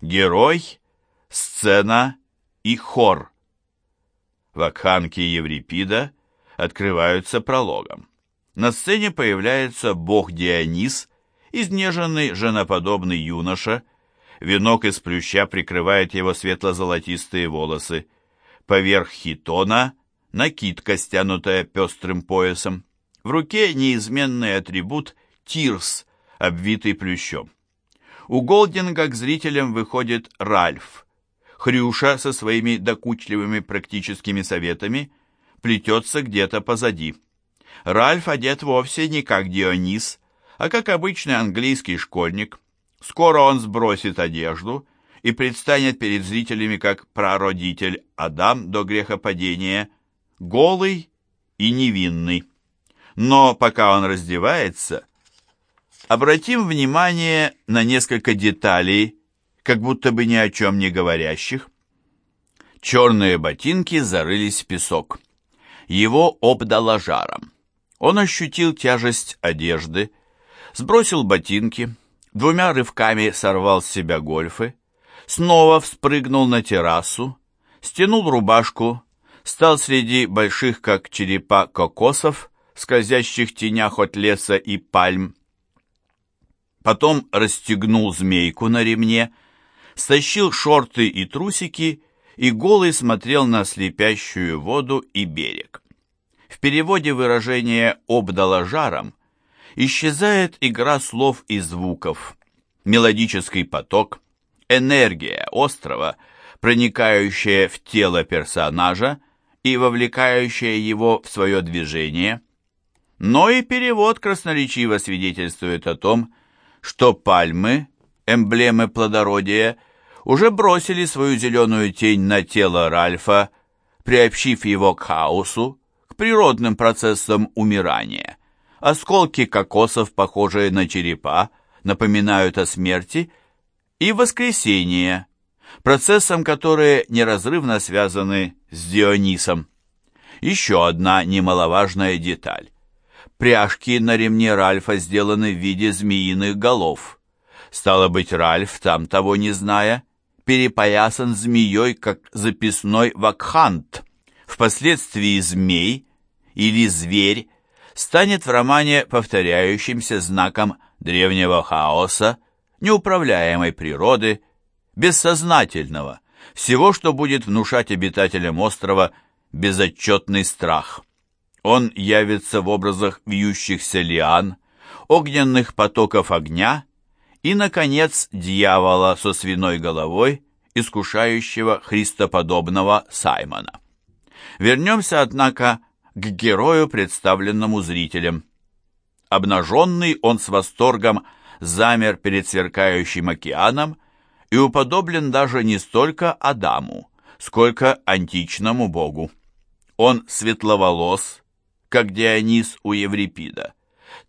Герой, сцена и хор. Вакханки Еврипида открываются прологом. На сцене появляется бог Дионис, изнеженный женоподобный юноша, венок из плюща прикрывает его светло-золотистые волосы, поверх хитона накидка, стянутая пестрым поясом, в руке неизменный атрибут тирс, обвитый плющом. У Голдинга к зрителям выходит Ральф. Хрюша со своими докучливыми практическими советами плетется где-то позади. Ральф одет вовсе не как Дионис, а как обычный английский школьник. Скоро он сбросит одежду и предстанет перед зрителями как прародитель Адам до грехопадения, голый и невинный. Но пока он раздевается, Обратим внимание на несколько деталей, как будто бы ни о чем не говорящих. Черные ботинки зарылись в песок. Его обдало жаром. Он ощутил тяжесть одежды, сбросил ботинки, двумя рывками сорвал с себя гольфы, снова вспрыгнул на террасу, стянул рубашку, стал среди больших, как черепа, кокосов, скользящих тенях от леса и пальм, потом расстегнул змейку на ремне, стащил шорты и трусики и голый смотрел на слепящую воду и берег. В переводе выражение «обдало жаром» исчезает игра слов и звуков, мелодический поток, энергия острова, проникающая в тело персонажа и вовлекающая его в свое движение. Но и перевод красноречиво свидетельствует о том, что пальмы, эмблемы плодородия, уже бросили свою зеленую тень на тело Ральфа, приобщив его к хаосу, к природным процессам умирания. Осколки кокосов, похожие на черепа, напоминают о смерти, и воскресение, процессам, которые неразрывно связаны с Дионисом. Еще одна немаловажная деталь. Пряжки на ремне Ральфа сделаны в виде змеиных голов. Стало быть, Ральф, там того не зная, перепоясан змеей, как записной вакхант. Впоследствии змей или зверь станет в романе повторяющимся знаком древнего хаоса, неуправляемой природы, бессознательного, всего, что будет внушать обитателям острова безотчетный страх. Он явится в образах вьющихся лиан, огненных потоков огня и, наконец, дьявола со свиной головой, искушающего христоподобного Саймона. Вернемся, однако, к герою, представленному зрителям. Обнаженный он с восторгом замер перед сверкающим океаном и уподоблен даже не столько Адаму, сколько античному богу. Он светловолос, как Дионис у Еврипида,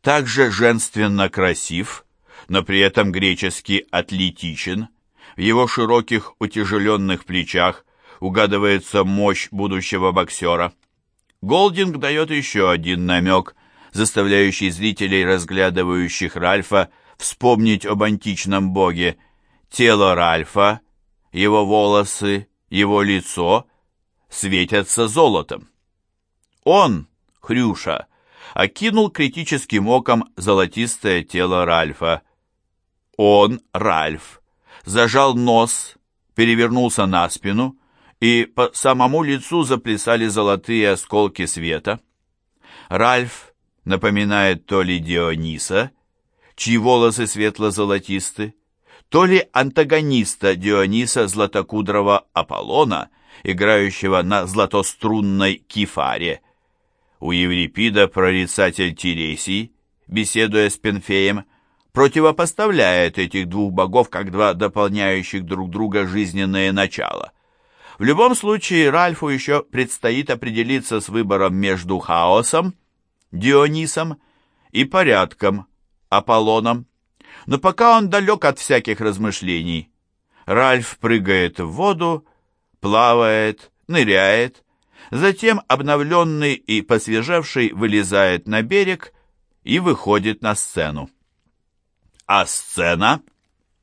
также женственно красив, но при этом гречески атлетичен, в его широких утяжеленных плечах угадывается мощь будущего боксера. Голдинг дает еще один намек, заставляющий зрителей, разглядывающих Ральфа, вспомнить об античном боге. Тело Ральфа, его волосы, его лицо светятся золотом. Он, Хрюша, окинул критическим оком золотистое тело Ральфа. Он, Ральф, зажал нос, перевернулся на спину, и по самому лицу заплясали золотые осколки света. Ральф напоминает то ли Диониса, чьи волосы светло-золотисты, то ли антагониста Диониса Златокудрого Аполлона, играющего на златострунной кефаре – у Еврипида прорицатель Тересий, беседуя с Пенфеем, противопоставляет этих двух богов как два дополняющих друг друга жизненные начала. В любом случае, Ральфу еще предстоит определиться с выбором между хаосом, Дионисом и порядком, Аполлоном. Но пока он далек от всяких размышлений. Ральф прыгает в воду, плавает, ныряет, Затем обновленный и посвежевший вылезает на берег и выходит на сцену. А сцена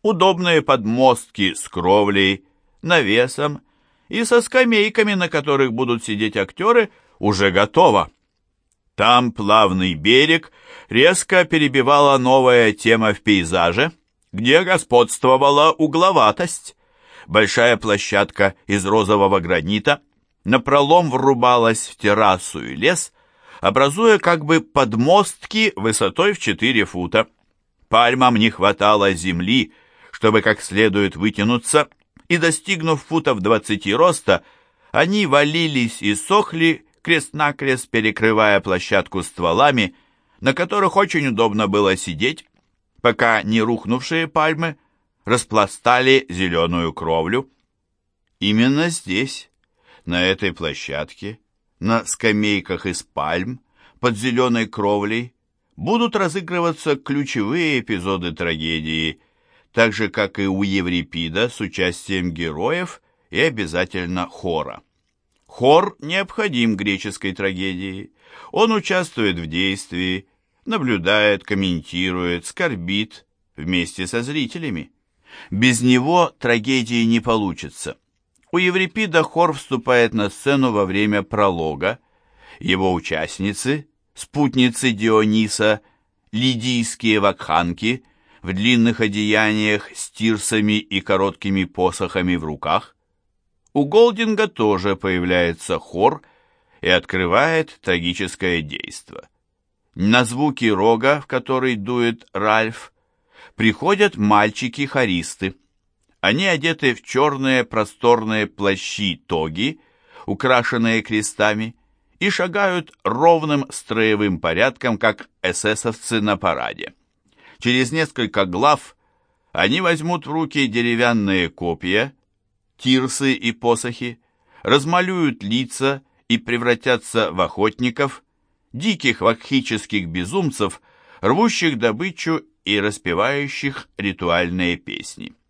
удобные подмостки с кровлей, навесом и со скамейками, на которых будут сидеть актеры, уже готово. Там плавный берег резко перебивала новая тема в пейзаже, где господствовала угловатость. Большая площадка из розового гранита напролом врубалась в террасу и лес, образуя как бы подмостки высотой в 4 фута. Пальмам не хватало земли, чтобы как следует вытянуться, и, достигнув футов 20 роста, они валились и сохли, крест-накрест перекрывая площадку стволами, на которых очень удобно было сидеть, пока не рухнувшие пальмы распластали зеленую кровлю. Именно здесь, на этой площадке, на скамейках из пальм, под зеленой кровлей, будут разыгрываться ключевые эпизоды трагедии, так же, как и у Еврипида с участием героев и обязательно хора. Хор необходим греческой трагедии. Он участвует в действии, наблюдает, комментирует, скорбит вместе со зрителями. Без него трагедии не получится. У Еврипида хор вступает на сцену во время пролога. Его участницы, спутницы Диониса, лидийские вакханки в длинных одеяниях с тирсами и короткими посохами в руках. У Голдинга тоже появляется хор и открывает трагическое действо. На звуки рога, в который дует Ральф, приходят мальчики-хористы. Они одеты в черные просторные плащи-тоги, украшенные крестами, и шагают ровным строевым порядком, как эсэсовцы на параде. Через несколько глав они возьмут в руки деревянные копья, тирсы и посохи, размалюют лица и превратятся в охотников, диких вакхических безумцев, рвущих добычу и распевающих ритуальные песни.